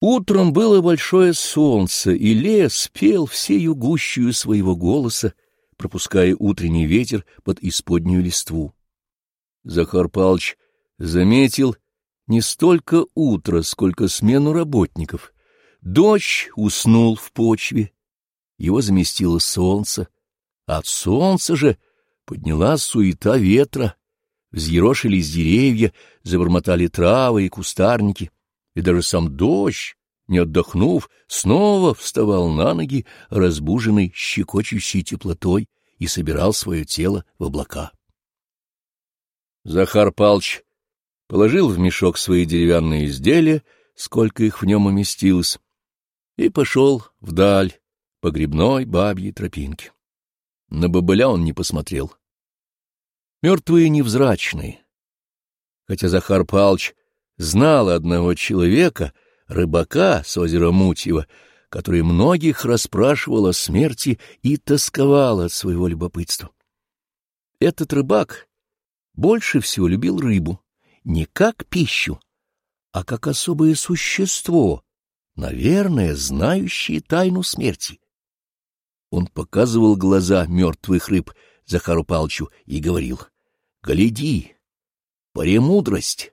Утром было большое солнце, и лес пел всею гущую своего голоса, пропуская утренний ветер под исподнюю листву. Захар Палч заметил не столько утро, сколько смену работников. Дождь уснул в почве, его заместило солнце, а от солнца же поднялась суета ветра, взъерошились деревья, забормотали травы и кустарники и даже сам дождь, не отдохнув, снова вставал на ноги, разбуженный щекочущей теплотой, и собирал свое тело в облака. Захар Палч положил в мешок свои деревянные изделия, сколько их в нем уместилось, и пошел вдаль по грибной бабьей тропинке. На бобыля он не посмотрел. Мертвые невзрачные. Хотя Захар Палч знал одного человека, рыбака с озера Мутьева, который многих расспрашивал о смерти и тосковал от своего любопытства. Этот рыбак больше всего любил рыбу не как пищу, а как особое существо, наверное, знающее тайну смерти. Он показывал глаза мертвых рыб Захару Палчу и говорил, «Гляди, премудрость,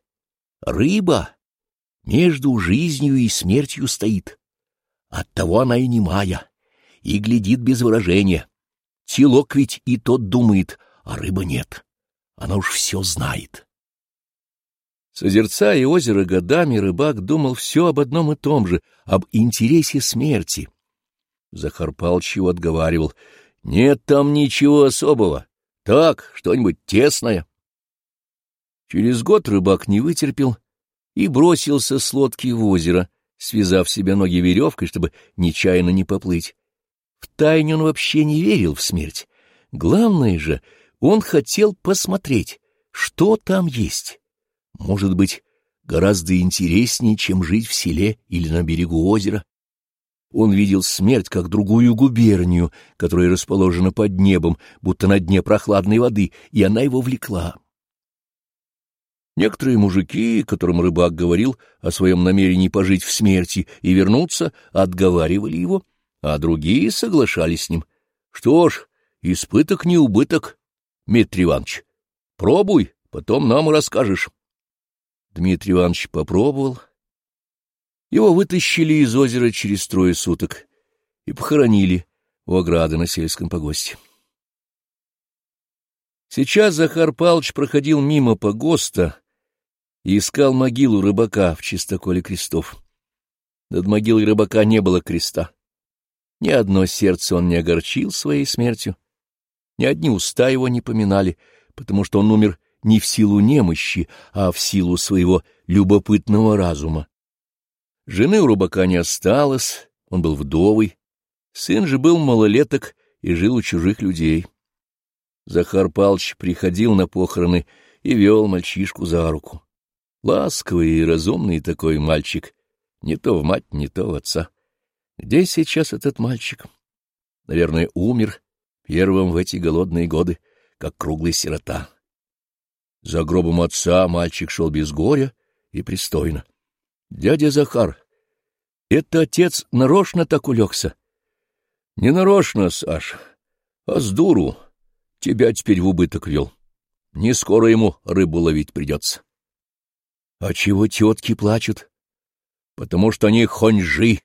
Рыба между жизнью и смертью стоит. Оттого она и немая, и глядит без выражения. Телок ведь и тот думает, а рыба нет. Она уж все знает. Созерцая озеро годами, рыбак думал все об одном и том же, об интересе смерти. Захар Палыч его отговаривал. — Нет там ничего особого. Так, что-нибудь тесное. Через год рыбак не вытерпел и бросился с лодки в озеро, связав себе ноги веревкой, чтобы нечаянно не поплыть. Втайне он вообще не верил в смерть. Главное же, он хотел посмотреть, что там есть. Может быть, гораздо интереснее, чем жить в селе или на берегу озера. Он видел смерть как другую губернию, которая расположена под небом, будто на дне прохладной воды, и она его влекла. Некоторые мужики, которым рыбак говорил о своем намерении пожить в смерти и вернуться, отговаривали его, а другие соглашались с ним. Что ж, испыток не убыток, Дмитрий Иванович. Пробуй, потом нам расскажешь. Дмитрий Иванович попробовал. Его вытащили из озера через трое суток и похоронили у ограды на сельском погосте. Сейчас Захар Павлович проходил мимо погоста, и искал могилу рыбака в чистоколе крестов. Над могилой рыбака не было креста. Ни одно сердце он не огорчил своей смертью, ни одни уста его не поминали, потому что он умер не в силу немощи, а в силу своего любопытного разума. Жены у рыбака не осталось, он был вдовый, сын же был малолеток и жил у чужих людей. Захар Палч приходил на похороны и вел мальчишку за руку. Ласковый и разумный такой мальчик, не то в мать, не то в отца. Где сейчас этот мальчик? Наверное, умер первым в эти голодные годы, как круглый сирота. За гробом отца мальчик шел без горя и пристойно. — Дядя Захар, это отец нарочно так улегся? — Не нарочно, Саш, а с дуру. Тебя теперь в убыток вел. Не скоро ему рыбу ловить придется. — А чего тетки плачут? — Потому что они хонжи.